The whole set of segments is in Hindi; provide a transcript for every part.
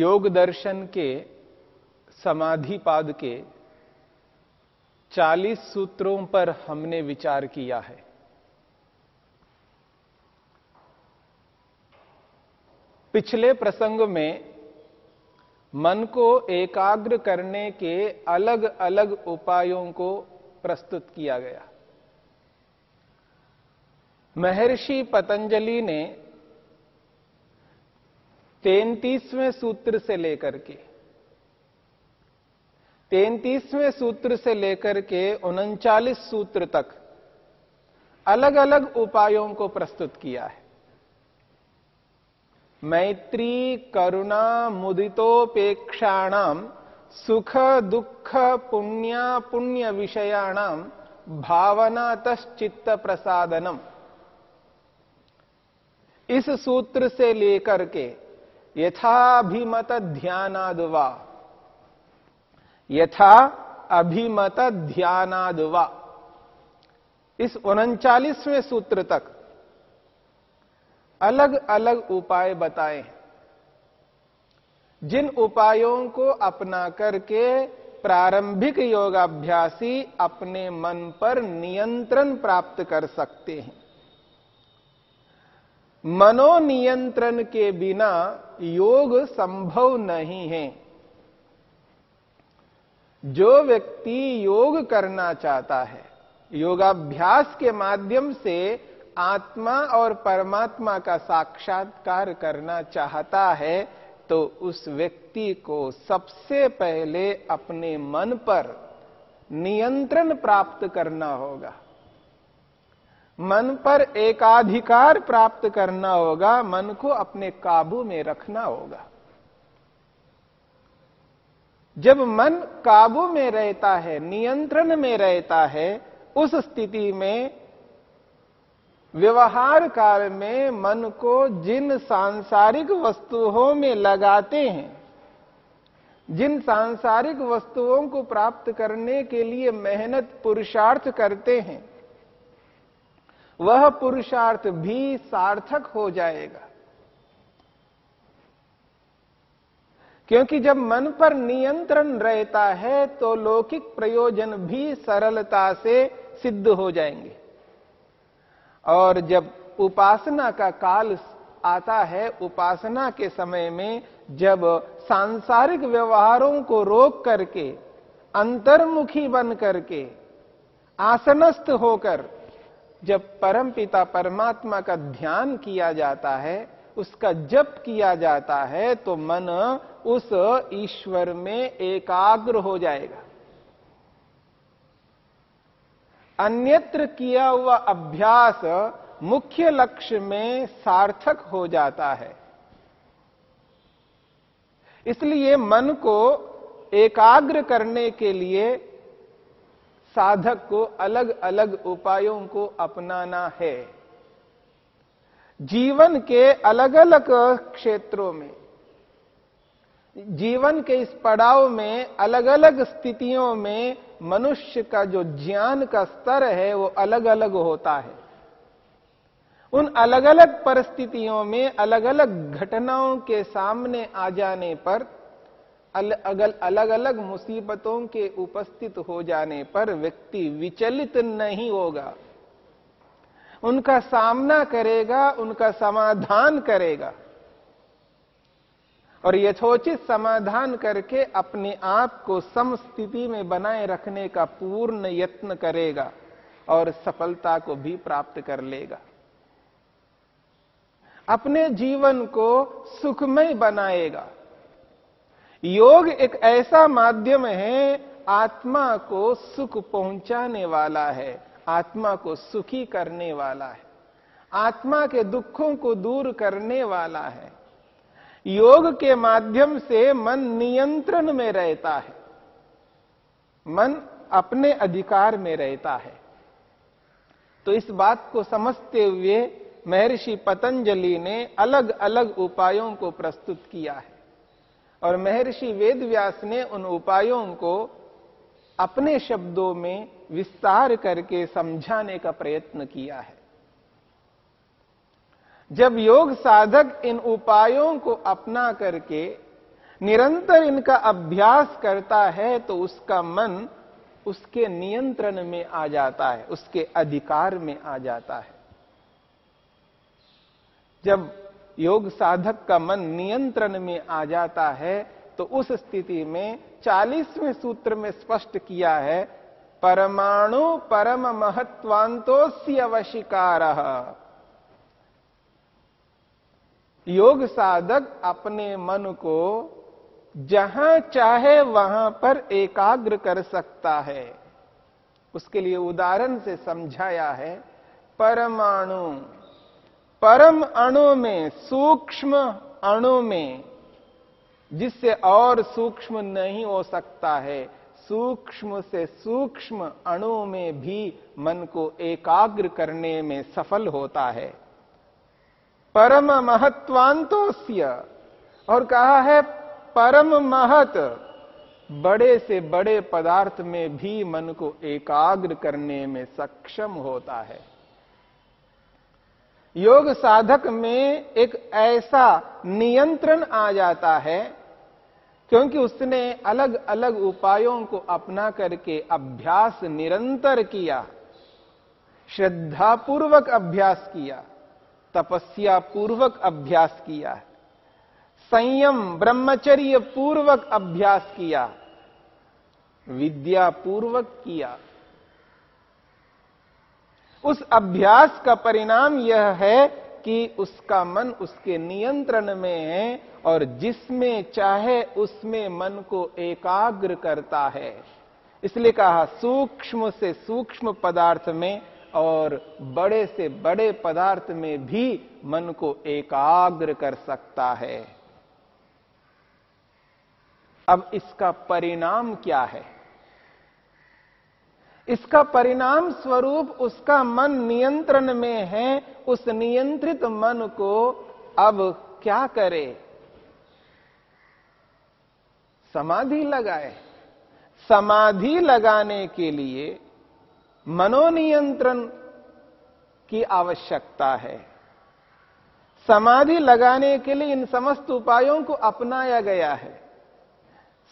योग दर्शन के, समाधि पाद के 40 सूत्रों पर हमने विचार किया है। पिछले प्रसंग में मन को एकाग्र करने के अलग अलग उपायों को प्रस्तुत किया गया। महर्षि पतंजलि ने तैतीसवें सूत्र से लेकर के, तैतीसवें सूत्र से लेकर के उनचालीस सूत्र तक अलग अलग उपायों को प्रस्तुत किया है। मैत्री, करुणा मुदितोपेक्षाणाम सुख, दुख, पुण्य पुण्य विषयाणाम भावना तश्चित्त प्रसादनम। इस सूत्र से लेकर के यथाभिमत ध्यानादवा यथा अभिमत ध्यानादवा इस उनचालीसवें सूत्र तक अलग अलग उपाय बताए। जिन उपायों को अपना करके प्रारंभिक योगाभ्यासी अपने मन पर नियंत्रण प्राप्त कर सकते हैं। मनोनियंत्रण के बिना योग संभव नहीं है। जो व्यक्ति योग करना चाहता है, योगाभ्यास के माध्यम से आत्मा और परमात्मा का साक्षात्कार करना चाहता है तो उस व्यक्ति को सबसे पहले अपने मन पर नियंत्रण प्राप्त करना होगा। मन पर एकाधिकार प्राप्त करना होगा, मन को अपने काबू में रखना होगा। जब मन काबू में रहता है, नियंत्रण में रहता है, उस स्थिति में, व्यवहार काल में मन को जिन सांसारिक वस्तुओं में लगाते हैं, जिन सांसारिक वस्तुओं को प्राप्त करने के लिए मेहनत पुरुषार्थ करते हैं वह पुरुषार्थ भी सार्थक हो जाएगा। क्योंकि जब मन पर नियंत्रण रहता है तो लौकिक प्रयोजन भी सरलता से सिद्ध हो जाएँगे। और जब उपासना का काल आता है, उपासना के समय में जब सांसारिक व्यवहारों को रोक करके, अंतर्मुखी बन करके, आसनस्थ होकर जब परम पिता परमात्मा का ध्यान किया जाता है, उसका जप किया जाता है तो मन उस ईश्वर में एकाग्र हो जाएगा। अन्यत्र किया हुआ अभ्यास मुख्य लक्ष्य में सार्थक हो जाता है। इसलिए मन को एकाग्र करने के लिए साधक को अलग अलग उपायों को अपनाना है। जीवन के अलग अलग क्षेत्रों में, जीवन के इस पड़ाव में अलग अलग स्थितियों में मनुष्य का जो ज्ञान का स्तर है, वो अलग अलग होता है। उन अलग अलग परिस्थितियों में अलग अलग घटनाओं के सामने आ जाने पर अलग अलग अलग मुसीबतों के उपस्थित हो जाने पर व्यक्ति विचलित नहीं होगा। उनका सामना करेगा, उनका समाधान करेगा। और यथोचित समाधान करके अपने आप को समस्थिति में बनाए रखने का पूर्ण यत्न करेगा और सफलता को भी प्राप्त कर लेगा। अपने जीवन को सुखमय बनाएगा। योग एक ऐसा माध्यम है, आत्मा को सुख पहुँचाने वाला है, आत्मा को सुखी करने वाला है, आत्मा के दुखों को दूर करने वाला है। योग के माध्यम से मन नियंत्रण में रहता है, मन अपने अधिकार में रहता है। तो इस बात को समझते हुए महर्षि पतंजलि ने अलग अलग उपायों को प्रस्तुत किया है। और महर्षि वेदव्यास ने उन उपायों को अपने शब्दों में विस्तार करके समझाने का प्रयत्न किया है। जब योग साधक इन उपायों को अपना करके निरंतर इनका अभ्यास करता है तो उसका मन उसके नियंत्रण में आ जाता है, उसके अधिकार में आ जाता है। जब योग साधक का मन नियंत्रण में आ जाता है तो उस स्थिति में चालीसवें सूत्र में स्पष्ट किया है, परमाणु परम महत्वांतोस्य अवशिकार। योग साधक अपने मन को जहाँ चाहे वहाँ पर एकाग्र कर सकता है। उसके लिए उदाहरण से समझाया है, परमाणु परम अणु में, सूक्ष्म अणु में, जिससे और सूक्ष्म नहीं हो सकता है, सूक्ष्म से सूक्ष्म अणु में भी मन को एकाग्र करने में सफल होता है। परम महत्वांतोस्य और कहा है, परम महत, बड़े से बड़े पदार्थ में भी मन को एकाग्र करने में सक्षम होता है। योग साधक में एक ऐसा नियंत्रण आ जाता है, क्योंकि उसने अलग अलग उपायों को अपना करके अभ्यास निरंतर किया, श्रद्धापूर्वक अभ्यास किया तपस्या पूर्वक अभ्यास किया, संयम ब्रह्मचर्य पूर्वक अभ्यास किया विद्या पूर्वक किया। उस अभ्यास का परिणाम यह है कि उसका मन उसके नियंत्रण में है और जिसमें चाहे उसमें मन को एकाग्र करता है। इसलिए कहा, सूक्ष्म से सूक्ष्म पदार्थ में और बड़े से बड़े पदार्थ में भी मन को एकाग्र कर सकता है। अब इसका परिणाम क्या है? इसका परिणाम स्वरूप उसका मन नियंत्रण में है, उस नियंत्रित मन को अब क्या करे? समाधि लगाए। समाधि लगाने के लिए मनोनियंत्रण की आवश्यकता है। समाधि लगाने के लिए इन समस्त उपायों को अपनाया गया है।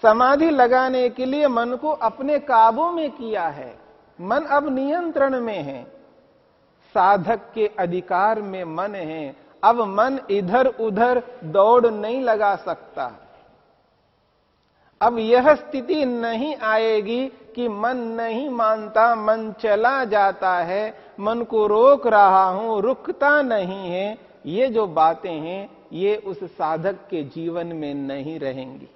समाधि लगाने के लिए मन को अपने काबू में किया है। मन अब नियंत्रण में है। साधक के अधिकार में मन है। अब मन इधर उधर दौड़ नहीं लगा सकता। अब यह स्थिति नहीं आएगी कि मन नहीं मानता, मन चला जाता है। मन को रोक रहा हूँ, रुकता नहीं है। ये जो बातें हैं, ये उस साधक के जीवन में नहीं रहेंगी।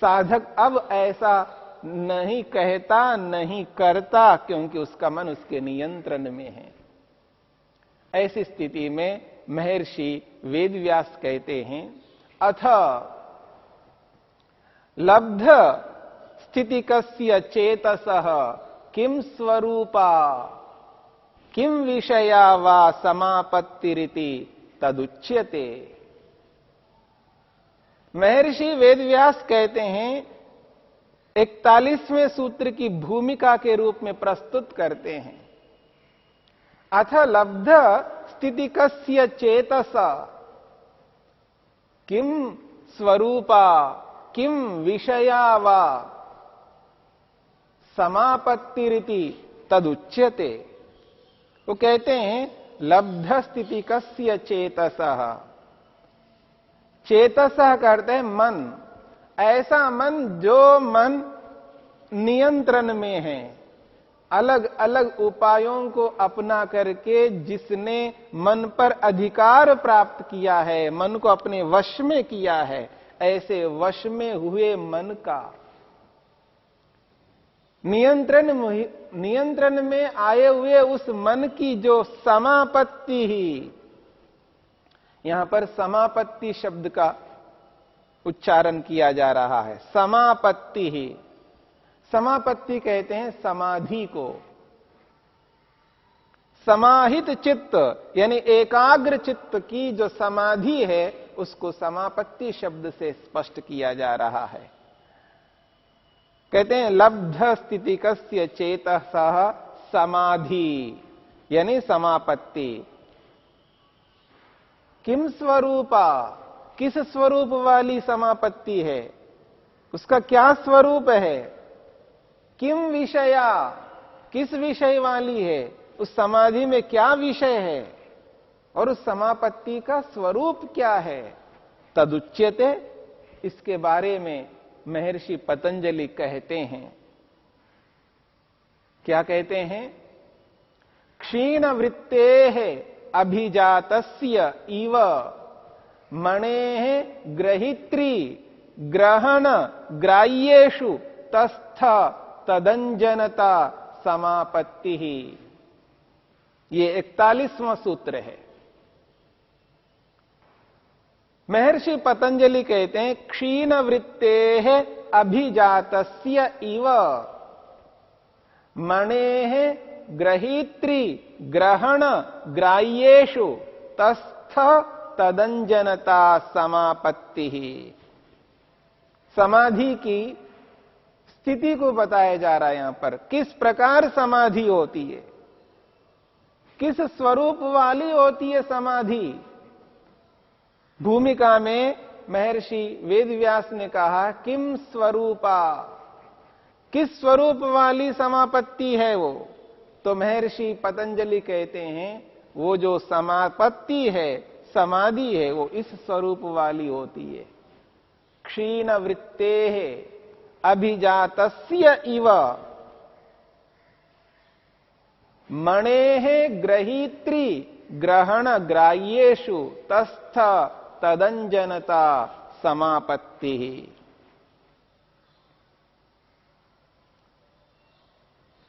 साधक अब ऐसा नहीं कहता, नहीं करता, क्योंकि उसका मन उसके नियंत्रण में है। ऐसी स्थिति में महर्षि वेदव्यास कहते हैं, अथ लब्ध स्थिति कस्य चेतस किम स्वरूपा? किम विषया वा समापत्तिरिति तदुच्यते? महर्षि वेदव्यास कहते हैं इकतालीसवें सूत्र की भूमिका के रूप में प्रस्तुत करते हैं। अथ लब्ध स्थिति कस्य चेतस। किम स्वरूपा किम विषया वा? समापत्तिरिति तदुच्यते। वो कहते हैं, लब्ध स्थिति कस्य चेतस चेतस करते हैं मन। ऐसा मन जो मन नियंत्रण में है अलग अलग उपायों को अपना करके जिसने मन पर अधिकार प्राप्त किया है, मन को अपने वश में किया है, ऐसे वश में हुए मन का नियंत्रण नियंत्रण में आए हुए उस मन की जो समापत्ति ही, यहाँ पर समापत्ति शब्द का उच्चारण किया जा रहा है। समापत्ति ही। समापत्ति कहते हैं समाधि को। समाहित चित्त, यानी एकाग्र चित्त की जो समाधि है, उसको समापत्ति शब्द से स्पष्ट किया जा रहा है। कहते हैं, लब्ध स्थिति कस्य चेत सह समाधि, यानी समापत्ति। किम स्वरूपा? किस स्वरूप वाली समापत्ति है? उसका क्या स्वरूप है? किम विषया? किस विषय वाली है? उस समाधि में क्या विषय है? और उस समापत्ति का स्वरूप क्या है? तदुच्यते, इसके बारे में महर्षि पतंजलि कहते हैं। क्या कहते हैं? क्षीण वृत्ते है अभिजात इव मणे ग्रहित्री, ग्रहण ग्राह्येशु तस्थ तदंजनता समापत्ति। ही ये इकतालीसवां सूत्र है। महर्षि पतंजलि कहते हैं क्षीण वृत्ते अभिजात इव। मणे ग्रहीत्री, ग्रहण ग्राह्येशु तस्थ तदंजनता समापत्ति। ही समाधि की स्थिति को बताया जा रहा है यहाँ पर। किस प्रकार समाधि होती है? किस स्वरूप वाली होती है समाधि? भूमिका में महर्षि वेदव्यास ने कहा, किम स्वरूपा? किस स्वरूप वाली समापत्ति है वो? तो महर्षि पतंजलि कहते हैं, वो जो समापत्ति है समाधि है, वो इस स्वरूप वाली होती है। क्षीण वृत्ते है अभिजात इव। मणे ग्रहीत्री, ग्रहण ग्राह्येशु तस्थ तदंजनता समापत्ति।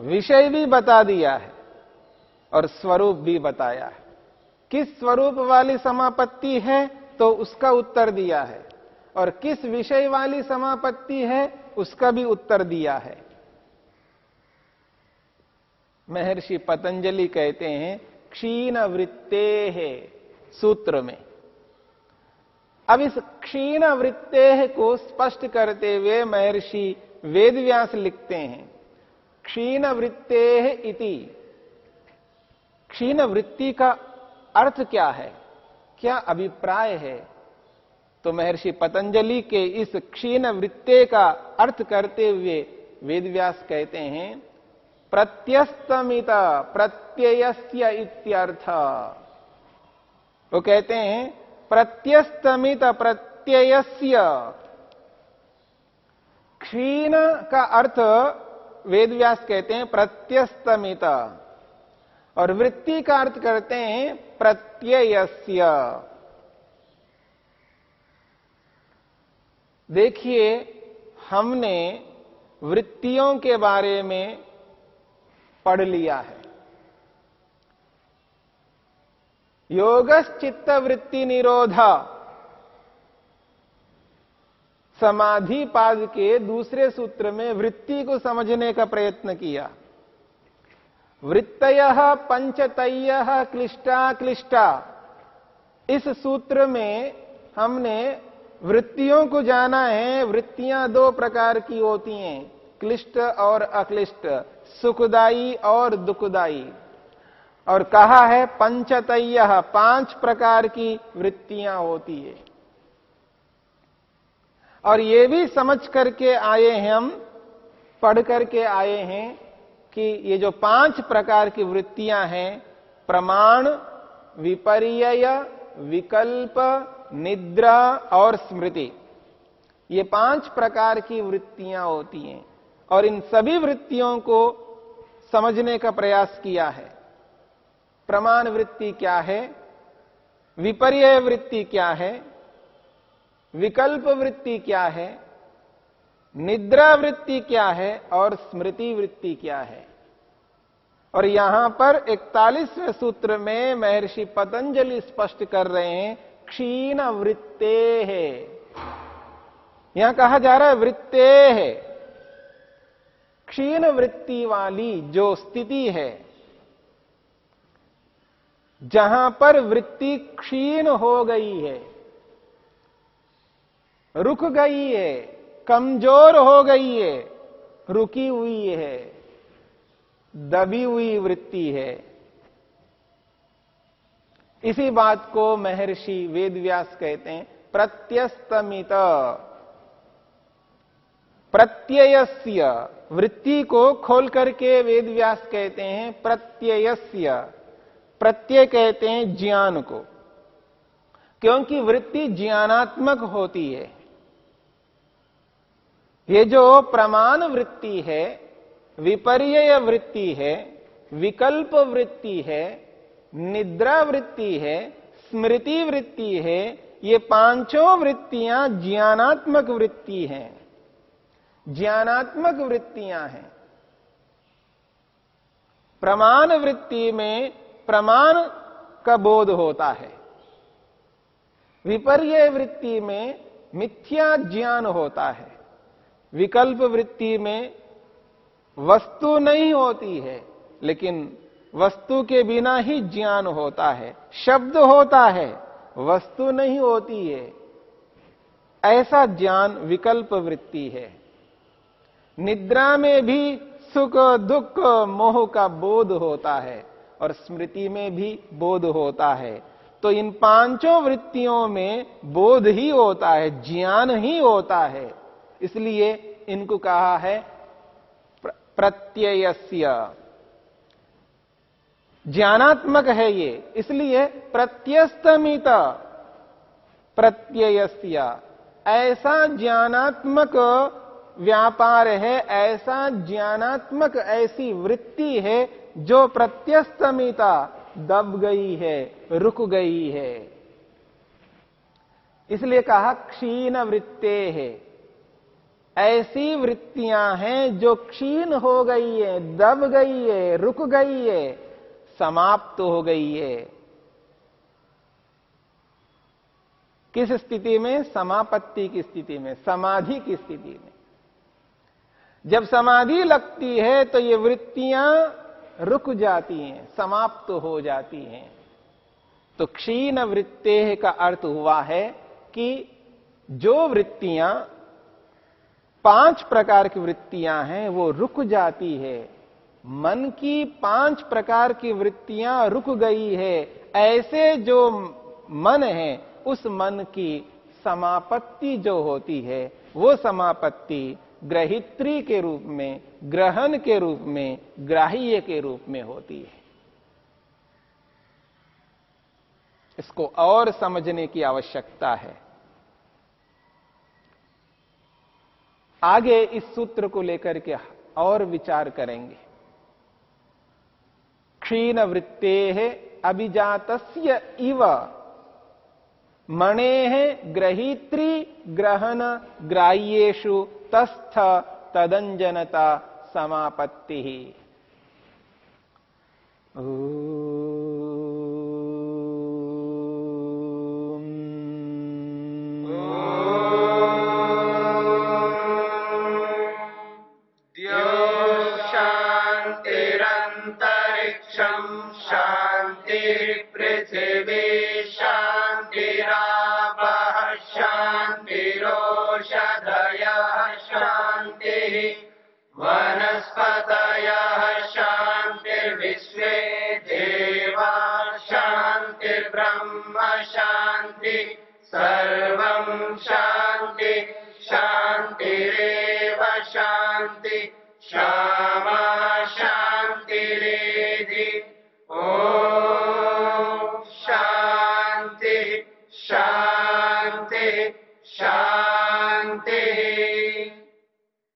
विषय भी बता दिया है और स्वरूप भी बताया है। किस स्वरूप वाली समापत्ति है तो उसका उत्तर दिया है। और किस विषय वाली समापत्ति है, उसका भी उत्तर दिया है। महर्षि पतंजलि कहते हैं क्षीण वृत्ते है सूत्र में। अब इस क्षीण वृत्ते को स्पष्ट करते हुए महर्षि वेदव्यास लिखते हैं क्षीण वृत्ते इति। क्षीण वृत्ति का अर्थ क्या है? क्या अभिप्राय है? तो महर्षि पतंजलि के इस क्षीण वृत्ते का अर्थ करते हुए वेदव्यास कहते हैं, प्रत्यस्तमित प्रत्ययस्य इत्यर्थ। वो कहते हैं, प्रत्यस्तमित प्रत्ययस्य। क्षीण का अर्थ वेदव्यास कहते हैं, प्रत्यस्तमित। और वृत्ति का अर्थ करते हैं प्रत्ययस्य। देखिए, हमने वृत्तियों के बारे में पढ़ लिया है। योगश्चित्त वृत्ति निरोधा समाधि पाद के दूसरे सूत्र में वृत्ति को समझने का प्रयत्न किया। वृत्तय पंचतय क्लिष्टा क्लिष्टा। इस सूत्र में हमने वृत्तियों को जाना है, वृत्तियाँ दो प्रकार की होती हैं, क्लिष्ट और अक्लिष्ट सुखदाई और दुखदाई और कहा है पंचतय पाँच प्रकार की वृत्तियाँ होती है। और ये भी समझ करके आए हैं हम, पढ़ करके आए हैं कि ये जो पाँच प्रकार की वृत्तियाँ हैं, प्रमाण विपर्य विकल्प, निद्रा और स्मृति, ये पाँच प्रकार की वृत्तियाँ होती हैं और इन सभी वृत्तियों को समझने का प्रयास किया है। प्रमाण वृत्ति क्या है? विपर्य वृत्ति क्या है? विकल्प वृत्ति क्या है? निद्रा वृत्ति क्या है? और स्मृति वृत्ति क्या है? और यहाँ पर इकतालीसवें सूत्र में महर्षि पतंजलि स्पष्ट कर रहे हैं, क्षीण वृत्ते है। यहाँ कहा जा रहा है वृत्ते है। क्षीण वृत्ति वाली जो स्थिति है, जहाँ पर वृत्ति क्षीण हो गई है, रुक गई है, कमज़ोर हो गई है, रुकी हुई है। दबी हुई वृत्ति है। इसी बात को महर्षि वेदव्यास कहते हैं, प्रत्यस्तमित। प्रत्ययस्य, वृत्ति को खोल करके वेदव्यास कहते हैं, प्रत्ययस्य। प्रत्यय कहते हैं ज्ञान को, क्योंकि वृत्ति ज्ञानात्मक होती है। ये जो प्रमाण वृत्ति है विपर्य वृत्ति है, विकल्प वृत्ति है, निद्रा वृत्ति है, स्मृति वृत्ति है, ये पाँचों वृत्तियाँ ज्ञानात्मक वृत्ति हैं। ज्ञानात्मक वृत्तियाँ हैं। प्रमाण वृत्ति में प्रमाण का बोध होता है। विपर्य वृत्ति में मिथ्या ज्ञान होता है। विकल्प वृत्ति में वस्तु नहीं होती है, लेकिन वस्तु के बिना ही ज्ञान होता है, शब्द होता है, वस्तु नहीं होती है। ऐसा ज्ञान विकल्प वृत्ति है। निद्रा में भी सुख, दुख, मोह का बोध होता है और स्मृति में भी बोध होता है। तो इन पाँचों वृत्तियों में बोध ही होता है, ज्ञान ही होता है। इसलिए इनको कहा है प्रत्ययस्य। ज्ञानात्मक है ये, इसलिए प्रत्यस्तमित प्रत्ययस्य। ऐसा ज्ञानात्मक व्यापार है, ऐसा ज्ञानात्मक ऐसी वृत्ति है जो प्रत्यस्तमिता दब गई है, रुक गई है। इसलिए कहा क्षीण वृत्ते है। ऐसी वृत्तियाँ हैं जो क्षीण हो गई है, दब गई है, रुक गई है, समाप्त तो हो गई है। किस स्थिति में? समापत्ति की स्थिति में, समाधि की स्थिति में। जब समाधि लगती है तो ये वृत्तियाँ रुक जाती हैं, समाप्त तो हो जाती हैं। तो क्षीण वृत्ते का अर्थ हुआ है कि जो वृत्तियाँ पाँच प्रकार की वृत्तियाँ हैं, वो रुक जाती है। मन की पाँच प्रकार की वृत्तियाँ रुक गई है। ऐसे जो मन है, उस मन की समापत्ति जो होती है, वो समापत्ति ग्रहित्री के रूप में, ग्रहण के रूप में, ग्राह्य के रूप में होती है। इसको और समझने की आवश्यकता है। आगे इस सूत्र को लेकर के और विचार करेंगे। क्षीण वृत्ते है अभिजात इव। मणे ग्रहीत्री ग्रहण ग्राह्येशु तस्थ तदंजनता समापत्ति। शांति